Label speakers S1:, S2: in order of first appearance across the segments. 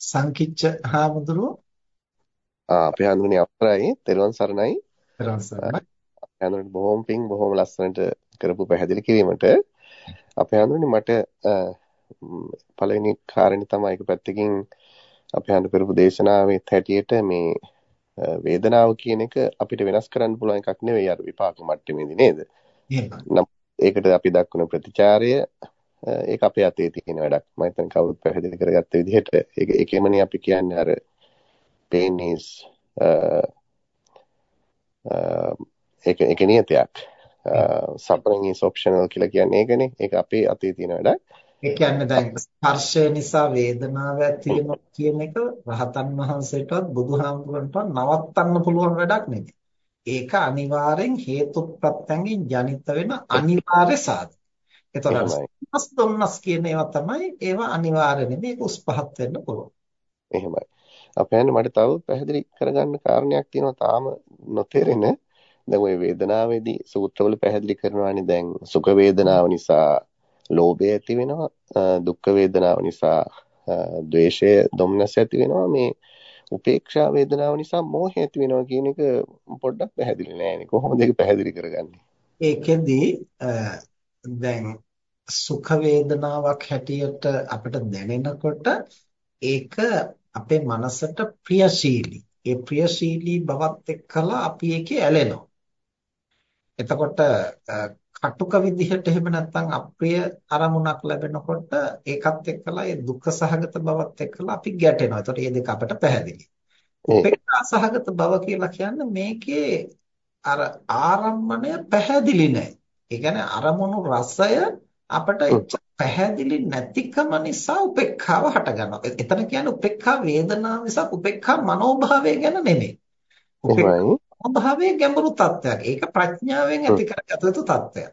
S1: සංකිච්ඡ හාමුදුරුවෝ?
S2: ආ අපේ හඳුනන්නේ අවසරයි. තෙරුවන් සරණයි.
S1: තෙරුවන් සරණයි.
S2: හඳුනන්නේ බොහොම පිං බොහොම ලස්සනට කරපු පැහැදිලි කිරීමට. අපේ හඳුනන්නේ මට පළවෙනි කාරණේ තමයි එක පැත්තකින් අපේ හඳු කරපු දේශනාවේ හැටියට මේ වේදනාව කියන එක අපිට වෙනස් කරන්න පුළුවන් එකක් නෙවෙයි අර විපාක මට්ටමේදී නේද? එහෙම. ඒකට අපි දක්වන ප්‍රතිචාරය ඒක අපේ අතේ තියෙන වැඩක්. මම හිතන්නේ කවුරුත් පැහැදිලි කරගත්ත විදිහට ඒක ඒකෙමනේ අපි කියන්නේ අර pain is ඒක ඒක නියතයක්. suffering is optional කියලා කියන්නේ ඒකනේ. ඒක අපේ අතේ තියෙන වැඩක්.
S1: ඒ කියන්නේ දැන් ස්පර්ශය නිසා වේදනාව ඇති වෙනවා කියන එක රහතන් වහන්සේටවත් බුදුහාමුදුරන්ටවත් නවත්තන්න පුළුවන් වැඩක් නෙමෙයි. ඒක අනිවාර්යෙන් හේතු ප්‍රත්‍යයෙන් ජනිත වෙන අනිවාර්ය සාධක. එතකොට දුන්නස් දුන්නස් කියන ඒවා තමයි ඒවා අනිවාර්ය නෙමෙයි ඒක උස් පහත් වෙන්න පුළුවන්.
S2: එහෙමයි. අපයන් මට තව පැහැදිලි කරගන්න කාරණයක් තියෙනවා තාම නොතේරෙන. දැන් ওই වේදනාවේදී සූත්‍රවල පැහැදිලි කරනවානේ දැන් සුඛ වේදනාව නිසා ලෝභය ඇති වෙනවා, දුක්ඛ වේදනාව නිසා ද්වේෂය, දුම්නස ඇති වෙනවා. මේ උපේක්ෂා වේදනාව නිසා මෝහය ඇති වෙනවා කියන එක පොඩ්ඩක් පැහැදිලි නෑනේ. කොහොමද ඒක පැහැදිලි කරගන්නේ?
S1: ඒකෙදි දැන් සුඛ වේදනාවක් හැටියට අපිට දැනෙනකොට ඒක අපේ මනසට ප්‍රියශීලී. ඒ ප්‍රියශීලී බවත් එක්කලා අපි ඒකේ ඇලෙනවා. එතකොට කටුක විදිහට එහෙම නැත්නම් අප්‍රිය අරමුණක් ලැබෙනකොට ඒකත් එක්කලා ඒ දුක්ඛ සහගත බවත් එක්කලා අපි ගැටෙනවා. එතකොට මේ දෙක අපට පැහැදිලි. උපේක්ෂා සහගත බව කියලා කියන්නේ මේකේ අර ආරම්මණය පැහැදිලි නැහැ. ඒ කියන්නේ අරමුණු රසය අපට පැහැදිලි නැතිකම නිසා උපේක්ඛාව හටගන්නවා. එතන කියන්නේ උපේක්ඛා වේදනාව නිසා උපේක්ඛා මනෝභාවය ගැන නෙමෙයි. මනෝභාවයේ ගැඹුරු තත්ත්වයක්. ඒක ප්‍රඥාවෙන් ඇති කරගත යුතු තත්ත්වයක්.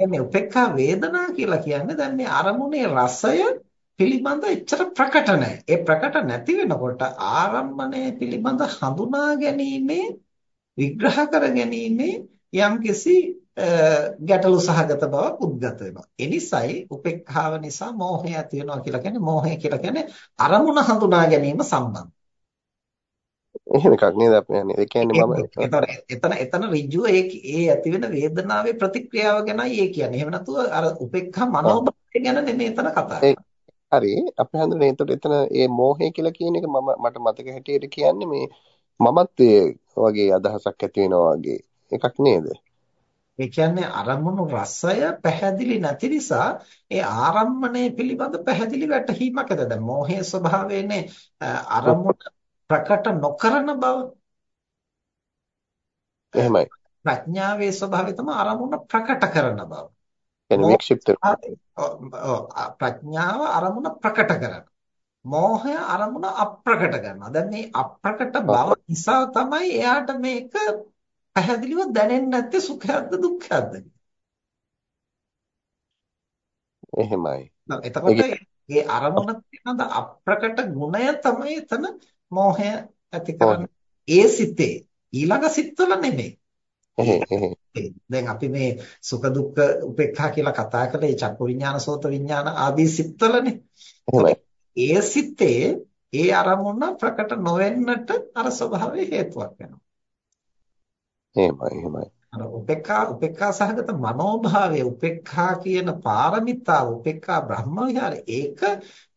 S1: මේ උපේක්ඛා වේදනා කියලා කියන්නේ දැන් මේ අරමුණේ රසය පිළිබඳ එච්චර ප්‍රකට නැහැ. ඒ ප්‍රකට නැති වෙනකොට ආරම්මණය පිළිබඳ හඳුනා ගැනීමේ විග්‍රහ කර ගැනීමේ යම්කිසි ගැටලු සහගත බවක් උද්ගත වෙනවා. ඒ නිසායි උපේක්ඛාව නිසා මෝහය ඇති වෙනවා කියලා කියන්නේ මෝහය කියලා කියන්නේ අරමුණ හඳුනා ගැනීම සම්බන්ධ.
S2: එහෙම එකක් නේද අපි යන්නේ. ඒ කියන්නේ මම
S1: එතන එතන ඍජුව ඒ ඒ ඇති වෙන වේදනාවේ ප්‍රතික්‍රියාව ගැනයි ඒ කියන්නේ. එහෙම නැතුව අර උපේක්ඛා මනෝභාවය ගැන නෙමෙයි එතන කතා
S2: හරි අපි හඳුනන එතකොට එතන මේ මෝහය කියලා කියන එක මම මට මතක හැටියට කියන්නේ මේ මමත්වයේ වගේ අදහසක් ඇති වෙනවා වගේ එකක් නේද?
S1: ඒ කියන්නේ අරමුණු රසය පැහැදිලි නැති නිසා ඒ ආරම්මණය පිළිබඳ පැහැදිලි වැටහීමක් ඇත. දැන් මෝහයේ ස්වභාවයනේ අරමුණ ප්‍රකට නොකරන බව.
S2: එහෙමයි.
S1: ප්‍රඥාවේ ස්වභාවය තමයි අරමුණ ප්‍රකට කරන බව.
S2: එන වික්ෂිප්ත
S1: ප්‍රඥාව අරමුණ ප්‍රකට කරන. මෝහය අරමුණ අප්‍රකට කරනවා. දැන් මේ අප්‍රකට බව නිසා තමයි එයාට මේක පැහැදිලිව දැනෙන්නේ නැත්තේ සුඛයක්ද දුක්ඛයක්ද
S2: එහෙමයි.
S1: එතකොට මේ අරමුණ පිළිබඳ අප්‍රකට ගුණය තමයි එතන මෝහය ඇති කරන්නේ. ඒ සිතේ ඊළඟ සිත්වල නෙමෙයි. දැන් අපි මේ සුඛ දුක්ඛ උපේක්ඛා කියලා කතා ඒ චක්කු විඥාන සෝත විඥාන ආදී සිත්වලනේ. ඒ සිතේ ඒ අරමුණ ප්‍රකට නොවෙන්නට අර ස්වභාවය හේතුවක් වෙනවා.
S2: එහෙමයි එහෙමයි.
S1: අර උපේක්ඛා උපේක්ඛා සහගත මනෝභාවය උපේක්ඛා කියන පාරමිතාව උපේක්ඛා බ්‍රහ්ම විහාරය ඒක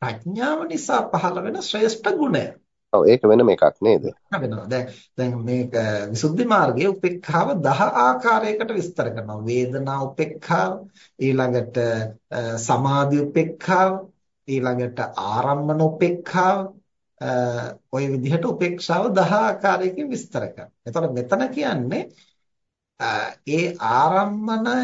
S1: ප්‍රඥාව නිසා පහළ වෙන ශ්‍රේෂ්ඨ ගුණය.
S2: ඔව් ඒක වෙනම එකක් නේද?
S1: වෙනවා. දැන් දැන් මේක විසුද්ධි මාර්ගයේ උපේක්ඛාව 10 ආකාරයකට විස්තර කරනවා. වේදනා උපේක්ඛාව, ඊළඟට සමාධි උපේක්ඛාව, ඊළඟට ආරම්මන උපේක්ඛාව, ওই විදිහට උපේක්ෂාව 10 ආකාරයකින් විස්තර කරනවා. එතකොට මෙතන කියන්නේ ඒ ආරම්මණය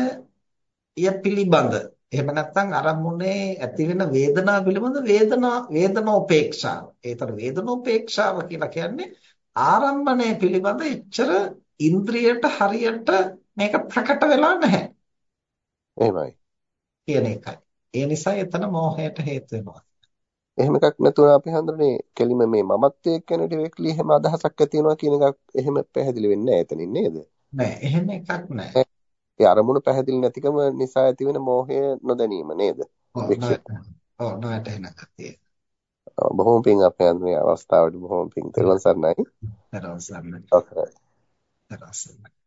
S1: පිළිබඳ එහෙම නැත්නම් අරමුණේ ඇති වෙන වේදනාව පිළිබඳ වේදනා වේදනෝපේක්ෂාව. ඒතර වේදනෝපේක්ෂාව කියලා කියන්නේ ආරම්මණය පිළිබඳ එච්චර ඉන්ද්‍රියට හරියට මේක ප්‍රකට වෙලා නැහැ.
S2: එහෙමයි.
S1: කියන එකයි. ඒ නිසා එතන මෝහයට හේතු වෙනවා.
S2: එහෙම එකක් නැතුව අපි හඳුනන්නේ කෙලිම මේ මමත්වයේ කියන ඩිරෙක්ට්ලි එහෙම අදහසක් ඇති වෙනවා කියන එකක් එහෙම පැහැදිලි වෙන්නේ නැහැ එතනින් නේද?
S1: නෑ එහෙම එකක් නෑ.
S2: ඒ අරමුණු පැහැදිලි නැතිකම නිසා ඇතිවෙන මෝහය නොදැනීම නේද?
S1: ඔව් නොවැටහෙන ගතිය.
S2: බොහොම පිං අපේ අන්වේ අවස්ථාවට බොහොම පිං. තෙරුවන් සරණයි.
S1: තෙරුවන් සරණයි.
S2: ඔව්.
S1: තෙරුවන් සරණයි.